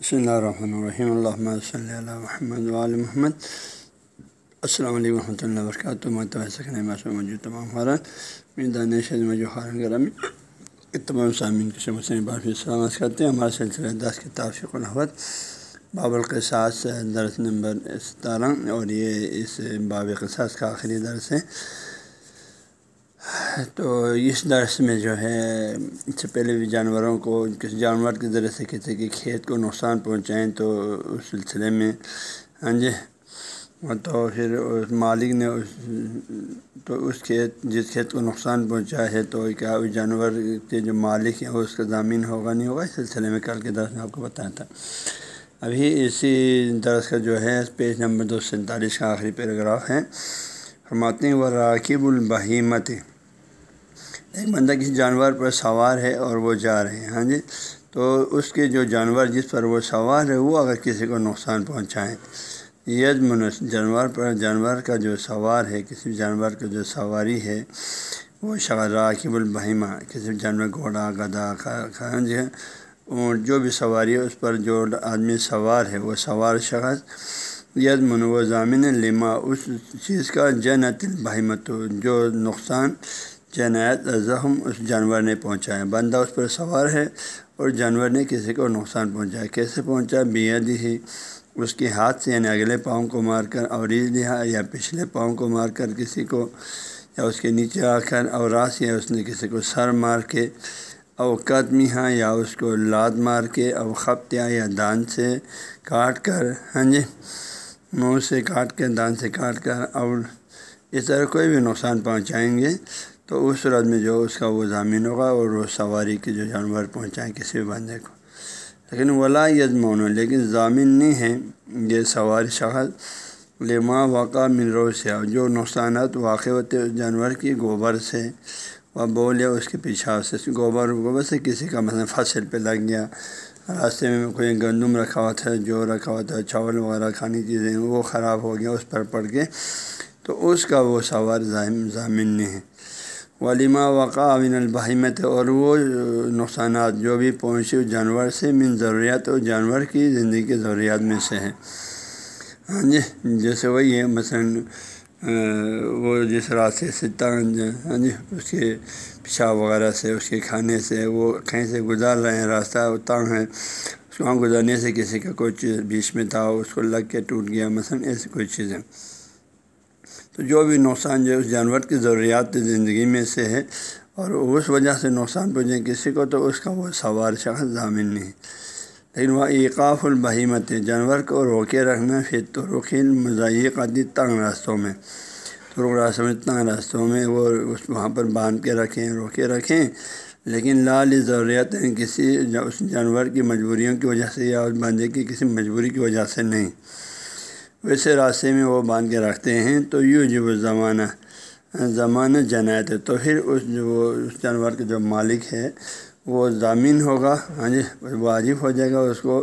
بسم اللہ الرحمن الرحیم اللہ صلی اللہ محمد وعلی محمد السلام علیکم ورحمۃ اللہ وبرکاتہ میں موجود تمام خارن میدان شہر مجھے خارن گرامی تمام سامعین کے مسئلہ بار سلامت کرتے ہیں ہمارا سلسلہ دس کی تافق الحوت باب القصاص درس نمبر ستارہ اور یہ اس باب قصاص کا آخری درس ہے تو اس درس میں جو ہے، اس سے پہلے بھی جانوروں کو، کسی جانور کے ذریعے سے کسی کے کھیت کو نقصان پہنچائیں تو اس سلسلے میں ہاں جی تو پھر اس مالک نے اس، تو اس کھیت، جس کھیت کو نقصان پہنچا ہے، تو کیا اس جانور کے جو مالک ہیں، وہ اس کا زمین ہوگا، نہیں ہوگا؟ اس سلسلے میں کل کے درس میں آپ کو بتایا تھا۔ ابھی اسی درس کا جو ہے، پیج نمبر دو سو سینتالیس کا آخری پیراگراف ہے۔ فرماتے ہیں وہ راکب البہیمت ایک بندہ کسی جانور پر سوار ہے اور وہ جا رہے ہیں ہاں جی؟ تو اس کے جو جانور جس پر وہ سوار ہے، وہ اگر کسی کو نقصان پہنچائیں۔ ید منس، جانور پر، جانور کا جو سوار ہے، کسی جانور کا جو سواری ہے، وہ راکب البہیمہ، کسی جانور، گھوڑا گدا ہاں جی؟ جو بھی سواری ہے، اس پر جو آدمی سوار ہے، وہ سوار شخص۔ ید من و ضامن لما، اس چیز کا جنت البہیمت جو نقصان جنایت، زخم اس جانور نے پہنچایا بندہ اس پر سوار ہے اور جانور نے کسی کو نقصان پہنچایا۔ کیسے پہنچا؟ بیدی ہی اس کے ہاتھ سے یعنی اگلے پاؤں کو مار کر اوریج لیا یا پچھلے پاؤں کو مار کر کسی کو یا اس کے نیچے آ کر اور راس یا اس نے کسی کو سر مار کے او قدمی ہاں یا اس کو لاد مار کے او خپتیا یا دان سے کاٹ کر ہاں جی منہ سے کاٹ کے دان سے کاٹ کر اور اس طرح کوئی بھی نقصان پہنچائیں گے۔ تو اس صورت میں جو اس کا وہ ضامین ہوگا اور وہ سواری کے جو جانور پہنچائیں کسی بھی بندے کو۔ لیکن ولا یزمون لیکن ضامین نہیں ہے یہ سواری شخص۔ لما واقع رو سے جو نقصانات واقع ہوتے اس جانور کی گوبر سے۔ وہ بول یا اس کے پیچھا سے، گوبر گوبر سے کسی کا مثلاً فصل پہ لگ گیا۔ راستے میں کوئی گندم رکھا ہوا تھا، جو رکھا ہوا تھا، چاول وغیرہ کھانی چیزیں، وہ خراب ہو گیا، اس پر پڑ کے تو اس کا وہ سوار ضامن نہیں ہے۔ ولیمہ وقع امن البحمت اور وہ نقصانات جو بھی پہنچے جانور سے، من ضروریات اور جانور کی زندگی کے ضروریات میں سے ہیں۔ ہاں جی جیسے وہی ہے، مثلاً وہ جس راستے سے تنگ ہاں جی اس کے پیشاب وغیرہ سے، اس کے کھانے سے، وہ کہیں سے گزار رہے ہیں، راستہ وہ تنگ ہے، اس کو وہاں گزارنے سے کسی کا کوئی چیز بیچ میں تھا، اس کو لگ کے ٹوٹ گیا، مثلاً ایسی کوئی چیزیں۔ تو جو بھی نقصان جو اس جانور کی ضروریات زندگی میں سے ہے اور اس وجہ سے نقصان پہنچے کسی کو تو اس کا وہ سوار شخص ضامن نہیں۔ لیکن وہ ایقاف البہیمت جانور کو روکے رکھنا پھر تو رخیل مضائقاتی تنگ راستوں میں تو راستوں میں، تنگ راستوں میں وہ اس وہاں پر باندھ کے رکھیں، روکے رکھیں۔ لیکن لال ضروریات کسی اس جانور کی مجبوریوں کی وجہ سے یا اس بندے کی کسی مجبوری کی وجہ سے نہیں۔ ویسے راستے میں وہ باندھ کے رکھتے ہیں، تو یوں جو وہ زمانہ زمانہ جنایت ہے، تو پھر اس جو اس جانور کے جو مالک ہے، وہ ضامین ہوگا ہاں جی واجب ہو جائے گا اس کو،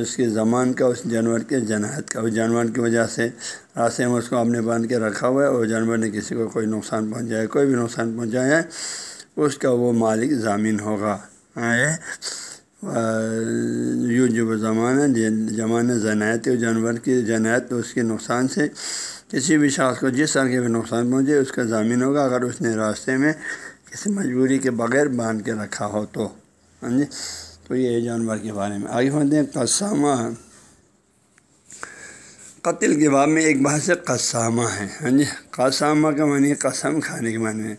اس کے زمان کا، اس جانور کے جنایت کا، اس جانور کی وجہ سے راستے میں اس کو آپ نے باندھ کے رکھا ہوا ہے اور جانور نے کسی کو کوئی نقصان پہنچایا کوئی بھی نقصان پہنچایا ہے، اس کا وہ مالک ضامین ہوگا ہاں جی، جو زمانہ جنایت جانور کی جنایت اس کے نقصان سے کسی بھی شخص کو جس طرح کے بھی نقصان پہنچے، اس کا ضامین ہوگا اگر اس نے راستے میں کسی مجبوری کے بغیر باندھ کے رکھا ہو تو۔ ہاں جی؟ تو یہ جانور کے بارے میں۔ آگے ہوتے ہیں، قسامہ۔ قتل کے بعد میں ایک بحث قسامہ ہے۔ ہاں جی؟ قسامہ کا معنی قسم کھانے کے معنی ہے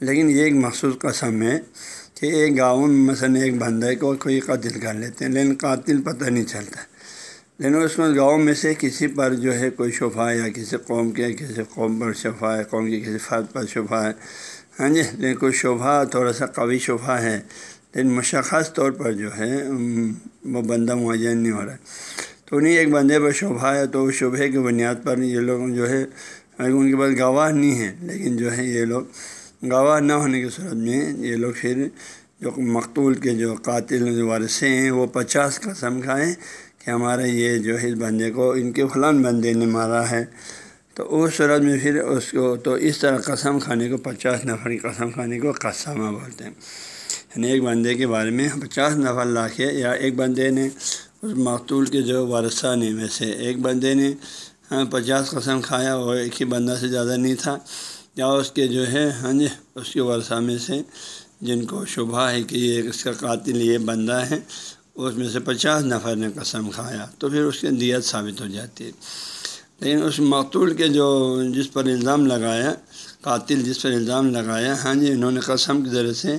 لیکن یہ ایک مخصوص قسم ہے۔ کہ ایک گاؤں میں مثلاً ایک بندے کو کوئی قتل کر لیتے ہیں، لیکن قاتل پتہ نہیں چلتا۔ لیکن اس میں گاؤں میں سے کسی پر جو ہے کوئی شفا یا کسی قوم کے، کسی قوم پر شفا ہے، قوم کی کسی فرد پر شفا ہے۔ ہاں جی لیکن کوئی شبہ تھوڑا سا قوی شفا ہے۔ لیکن مشخص طور پر جو ہے وہ بندہ معین نہیں ہو رہا۔ ہے تو انہیں ایک بندے پر شبہ ہے تو اس شبہ کی بنیاد پر یہ لوگ جو ہے، ان کے پاس گواہ نہیں ہے لیکن جو ہے یہ لوگ گواہ نہ ہونے کی صورت میں یہ لوگ پھر جو مقتول کے جو قاتل جو ورثے ہیں، وہ پچاس قسم کھائیں کہ ہمارا یہ جو ہے اس بندے کو ان کے فلاں بندے نے مارا ہے۔ تو اس صورت میں پھر اس کو تو اس طرح قسم کھانے کو پچاس نفر کی قسم کھانے کو قسمہ بولتے ہیں۔ یعنی ایک بندے کے بارے میں پچاس نفر لا کے یا ایک بندے نے اس مقتول کے جو ورثہ نے میں سے ایک بندے نے ہاں، پچاس قسم کھایا وہ ایک ہی بندہ سے زیادہ نہیں تھا۔ یا اس کے جو ہے ہاں جی اس کے ورثہ میں سے جن کو شبہ ہے کہ یہ اس کا قاتل یہ بندہ ہے، اس میں سے پچاس نفر نے قسم کھایا، تو پھر اس کی دیت ثابت ہو جاتی ہے۔ لیکن اس مقتول کے جو جس پر الزام لگایا، قاتل جس پر الزام لگایا ہاں جی انہوں نے قسم کے ذریعے سے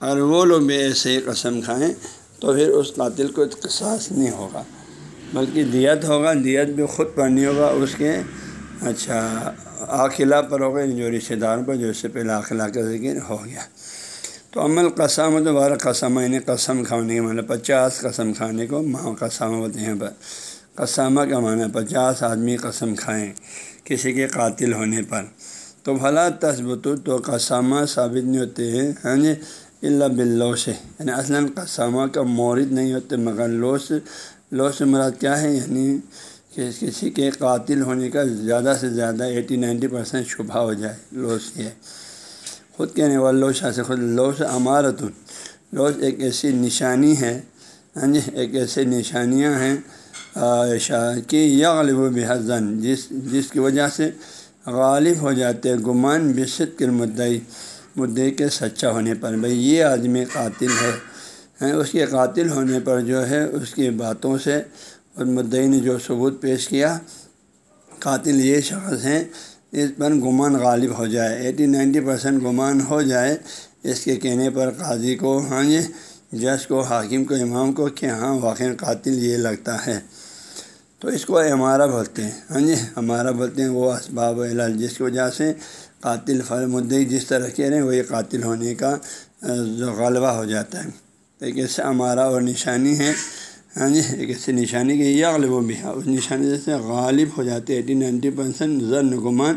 اگر وہ لوگ بھی ایسے ہی قسم کھائیں، تو پھر اس قاتل کو قصاص نہیں ہوگا، بلکہ دیت ہوگا، دیت بھی خود پڑھنی ہوگا، اس کے اچھا آخلا پر ہوگا یعنی جو رشتے داروں پر جو اس سے پہلے آخلا کا ذکر ہو گیا۔ تو عمل قسم دوبارہ قسم یعنی قسم کھانے کے مطلب پچاس قسم کھانے کو ماں قسم ہوتے ہیں۔ پر قسامہ کا معنی پچاس آدمی قسم کھائیں کسی کے قاتل ہونے پر۔ تو بھلا تصبت تو قسامہ ثابت نہیں ہوتے ہیں ہاں جی اللہ بلو سے یعنی اصلاً قسامہ کا مورد نہیں ہوتے، مگر لوس لوس مراد کیا ہے؟ یعنی کہ کسی کے قاتل ہونے کا زیادہ سے زیادہ ایٹی نائنٹی پرسینٹ شبہ ہو جائے، لوس یہ خود کہنے والا لوش سے خود، لوس عمارت لوس ایک ایسی نشانی ہے ہاں جی ایک ایسی نشانیاں ہیں کہ یا غالب و بحضن جس جس کی وجہ سے غالب ہو جاتے گمان بصد کے مدعی مدعے کے سچا ہونے پر۔ بھائی یہ آدمی قاتل ہے ہاں، اس کے قاتل ہونے پر جو ہے، اس کی باتوں سے اور مدعی نے جو ثبوت پیش کیا، قاتل یہ شخص ہیں، اس پر گمان غالب ہو جائے۔ ایٹی نائنٹی پرسینٹ گمان ہو جائے۔ اس کے کہنے پر قاضی کو ہاں جی جج کو، حاکم کو، امام کو کہ ہاں واقع قاتل یہ لگتا ہے۔ تو اس کو ہمارا بولتے ہیں۔ ہاں جی ہمارا بولتے ہیں۔ وہ اسباب علاج جس کی وجہ سے قاتل فر مدعی جس طرح کہہ رہے ہیں، وہی قاتل ہونے کا جو غلبہ ہو جاتا ہے۔ ایک ایسا ہمارا اور نشانی ہے ہاں جی ایک ایسی نشانی کہ یہ غلب و بھی ہے اس نشانی سے غالب ہو جاتے ایٹی نائنٹی پرسینٹ ضرن گمان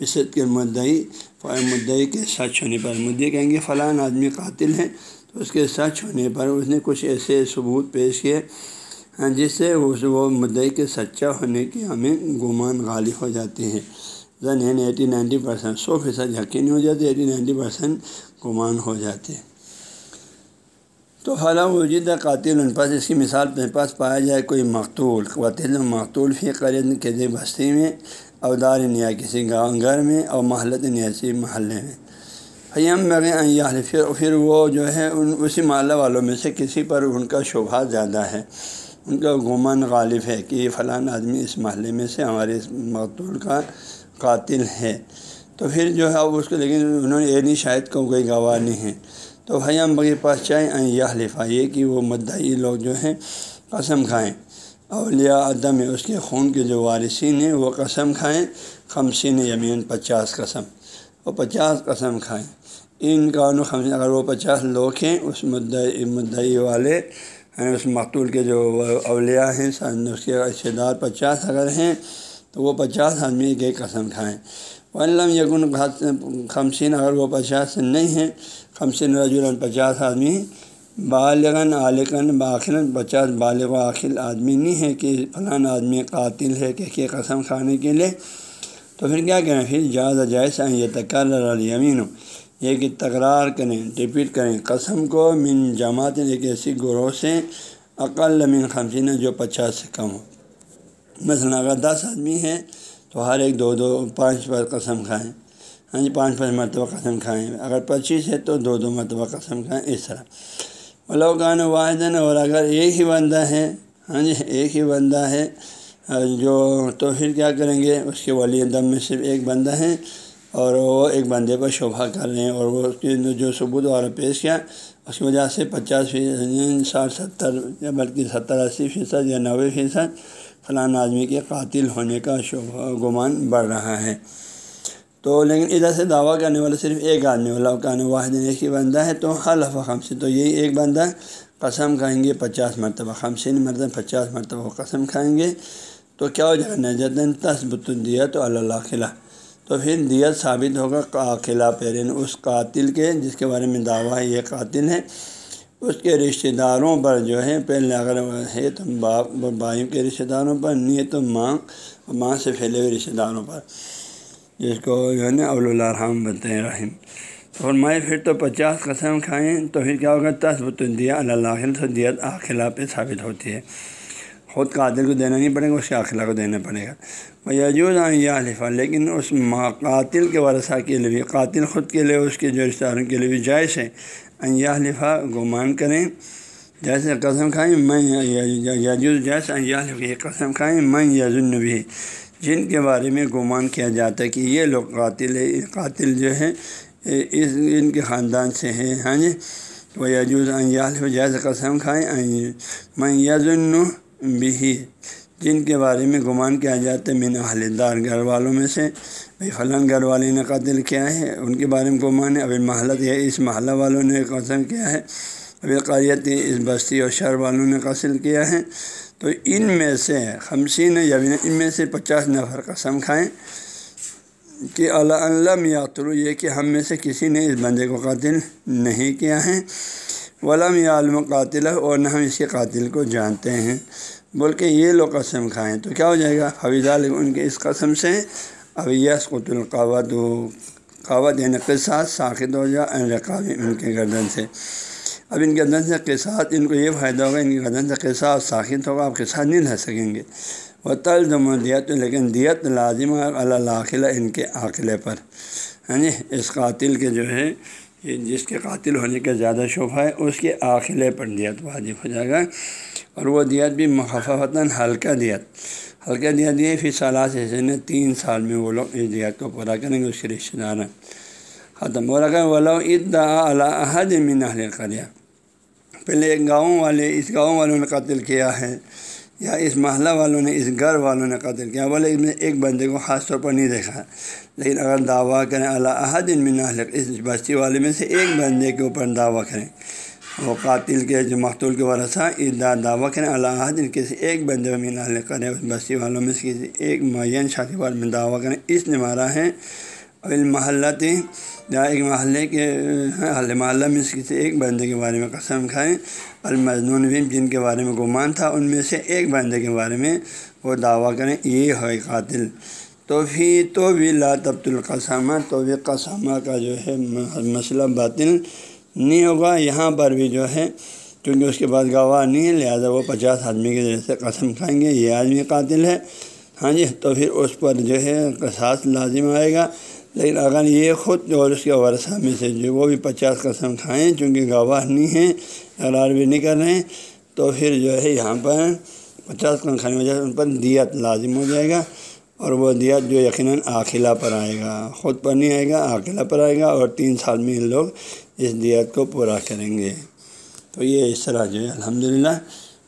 بصد کے مدعی مدعی کے سچ ہونے پر۔ مدعی کہیں گے فلاں آدمی قاتل ہے۔ تو اس کے سچ ہونے پر اس نے کچھ ایسے ثبوت پیش کیے ہاں جس سے اس وہ مدعی کے سچا ہونے کی ہمیں گمان غالب ہو جاتی ہے زن یعنی ایٹی نائنٹی پرسینٹ سو فیصد یقینی ہو جاتے ایٹی نائنٹی پرسینٹ گمان ہو جاتے ہیں۔ تو حالانکہ وجود قاتل ان پاس اس کی مثال میرے پاس پایا جائے کوئی مقتول، قاتل مقتول فی قرین کے بستی میں اودار نیا کسی گاؤں گھر میں اور محلت نیاسی محلے میں۔ حیم میں پھر وہ جو ہے ان اسی محلہ والوں میں سے کسی پر ان کا شبہ زیادہ ہے۔ ان کا گمان غالب ہے کہ یہ فلاں آدمی اس محلے میں سے ہمارے اس مقتول کا قاتل ہے۔ تو پھر جو ہے اب اس کو لیکن انہوں نے یہ نہیں شاید کو کوئی گواہ نہیں ہے۔ تو بھائی، ہم بغیر پاس چاہیں یہ لفا یہ کہ وہ مدعی لوگ جو ہیں، قسم کھائیں۔ اولیاء عدم اس کے خون کے جو وارثین ہیں، وہ قسم کھائیں۔ خمسین یمین، پچاس قسم۔ وہ پچاس قسم کھائیں۔ ان کا خمسین، اگر وہ پچاس لوگ ہیں، اس مدعی مدعی والے اس مقتول کے جو اولیاء ہیں، اس کے رشتے دار پچاس اگر ہیں، تو وہ پچاس آدمی ایک ایک قسم کھائیں۔ علم یقن خمسین اگر وہ پچاس نہیں ہیں، خمسین رجول پچاس آدمی بالغن عالقن باخل پچاس بالغ و عاخل آدمی نہیں ہے کہ فلاں آدمی قاتل ہے کہ قسم کھانے کے لیے۔ تو پھر کیا کریں؟ پھر جائز جائز یہ تکرر یمین ہو۔ یہ کہ تکرار کریں، ریپیٹ کریں۔ قسم کو من جماعت ایک ایسی گروہ سے عقل من خمسین جو پچاس سے کم ہو۔ مثلاً اگر دس آدمی ہیں تو ہر ایک دو دو پانچ پر قسم کھائیں۔ ہاں جی پانچ پانچ مرتبہ قسم کھائیں۔ اگر پچیس ہے تو دو دو مرتبہ قسم کھائیں۔ اس طرح۔ ملوکان واحد اور اگر ایک ہی بندہ ہے ہاں جی ایک ہی بندہ ہے، جو تو پھر کیا کریں گے؟ اس کے ولی دم میں صرف ایک بندہ ہے، اور وہ ایک بندے پر شبہ کر رہے ہیں، اور وہ اس کی جو ثبوت والا پیش کیا، اس کی وجہ سے پچاس فیصد یعنی ساٹھ، ستر، یا بلکہ ستر، اسی فیصد یا نوے فیصد فلاں آدمی کے قاتل ہونے کا شبہ گمان بڑھ رہا ہے۔ تو لیکن ادھر سے دعویٰ کرنے والا صرف ایک آدمی والا کہنے واحد ایک ہی بندہ ہے، تو حلف خم سے تو یہی ایک بندہ قسم کھائیں گے پچاس مرتبہ، خمسین مرتبہ، پچاس مرتبہ قسم کھائیں گے۔ تو کیا ہو جائے؟ گا نجن تصبت دیا تو اللہ خلا تو پھر دیت ثابت ہوگا قلعہ پیرین، اس قاتل کے جس کے بارے میں دعویٰ ہے، یہ قاتل ہے۔ اس کے رشتہ داروں پر جو ہے پہلے اگر ہے تو باپ، بھائیوں کے رشتہ داروں پر نہیں ہے تو ماں ماں سے پھیلے ہوئے رشتہ داروں پر۔ جس کو جو ہے نا اولرحم بنتے ہیں، رحیم۔ اور میں پھر تو پچاس قسم کھائیں تو پھر کیا ہوگا؟ تصبت دیا، اللہ تو دیت آخلا پہ ثابت ہوتی ہے۔ خود قاتل کو دینا نہیں پڑے گا، اس کے اخلا کو دینا پڑے گا۔ وہ یجوز یہ الفا لیکن اس قاتل کے ورثہ کے لیے بھی، قاتل خود کے لیے، اس کے جو رشتہ داروں کے لیے بھی جائز ہے یہ لفا گمان کریں۔ جیسے قسم کھائیں میں یجوز جیسے یہ قسم کھائیں میں یزن بھی جن کے بارے میں گمان کیا جاتا ہے کہ یہ لوگ قاتل ہے قاتل جو ہے اس ان کے خاندان سے ہیں ہاں جی؟ وہ یجوز جیسے قسم کھائیں میں یزن بھی جن کے بارے میں گمان کیا جاتا ہے میں اہل گھر والوں میں سے۔ بھائی فلاں گھر والے نے قتل کیا ہے، ان کے بارے میں گمان ہے ابھی محلت یا اس محلہ والوں نے قسم کیا ہے۔ ابھی قریت اس بستی اور شہر والوں نے قتل کیا ہے۔ تو ان میں سے خمسین یا ان میں سے پچاس نفر قسم کھائیں۔ کہ اللہ علم یا یہ کہ ہم میں سے کسی نے اس بندے کو قاتل نہیں کیا ہے۔ ولم یا عالم قاتل اور نہ ہم اس کے قاتل کو جانتے ہیں بول کے یہ لوگ قسم کھائیں تو کیا ہو جائے گا؟ حویضہ ان کے اس قسم سے اب یس قط القاوت ہو قوت یعنی قصاص ساخت ہو جائے رقاب ان کے گردن سے۔ اب ان گردن سے قصاص ان کو یہ فائدہ ہوگا، ان کے گردن سے قصاص ساخت ہوگا، آپ قصاص نہیں رہ سکیں گے۔ وہ تلزم و دیت لیکن دیت لازم اللہ عاقلہ ان کے عاقلے پر۔ ہاں جی اس قاتل کے جو ہے جس کے قاتل ہونے کا زیادہ شبہ ہے، اس کے عاقلے پر دیت واجب ہو جائے گا۔ اور وہ دیت بھی مخففتاً ہلکا دیت ہلکا دیت یہ پھر سالہ سے نے تین سال میں وہ لوگ اس دیت کو پورا کریں گے، اس کے رشتے دار ختم ہو رکھا ولو ادا علیہ من اہل قریہ پہلے ایک گاؤں والے، اس گاؤں والوں نے قتل کیا ہے۔ یا اس محلہ والوں نے، اس گھر والوں نے قتل کیا، بولے اس میں ایک بندے کو خاص طور پر نہیں دیکھا۔ لیکن اگر دعویٰ کریں اللہ عہد ان اس بستی والے میں سے ایک بندے کے اوپر دعویٰ کریں۔ وہ قاتل کے، جو مختول کے ورثہ ادا دعویٰ کریں اللہ عہد ان کسی ایک بندے میں مین کریں، اس بستی والوں میں سے کسی ایک معین شادی والے میں دعویٰ کریں۔ اس نے مارا ہے المحلتی، یا ایک محلے کے محلہ میں کسی ایک بندے کے بارے میں قسم کھائیں۔ المضنون بھی جن کے بارے میں گمان تھا، ان میں سے ایک بندے کے بارے میں وہ دعویٰ کریں، یہ ہے قاتل۔ تو پھر تو بھی لا تبت القسامہ تو بھی قسامہ کا جو ہے، مسئلہ باطل نہیں ہوگا۔ یہاں پر بھی جو ہے کیونکہ اس کے بعد گواہ نہیں ہے لہٰذا وہ پچاس آدمی کے ذریعے سے قسم کھائیں گے، یہ آدمی قاتل ہے۔ ہاں جی تو پھر اس پر جو ہے قصاص لازم آئے گا۔ لیکن اگر یہ خود اور اس کے ورثہ میں سے جو وہ بھی پچاس قسم کھائیں چونکہ گواہ نہیں ہیں، اقرار بھی نہیں کر رہے ہیں، تو پھر جو ہے یہاں پر پچاس قسم کھانے وجہ سے ان پر دیت لازم ہو جائے گا اور وہ دیت جو یقیناً عاقلہ پر آئے گا۔ خود پر نہیں آئے گا عاقلہ پر آئے گا اور تین سال میں ان لوگ اس دیت کو پورا کریں گے۔ تو یہ اس طرح جو ہے الحمد للہ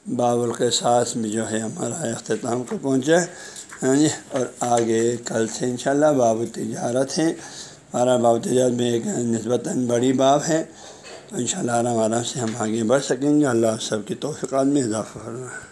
باب القصاص میں جو ہے ہمارا اختتام کو پہنچا۔ ہاں جی اور آگے کل سے انشاءاللہ باب تجارت ہے ہمارا باب تجارت میں ایک نسبتاً بڑی باب ہے۔ تو ان شاء اللہ آرام آرام سے ہم آگے بڑھ سکیں گے۔ اللہ سب کی توفیقات میں اضافہ کرنا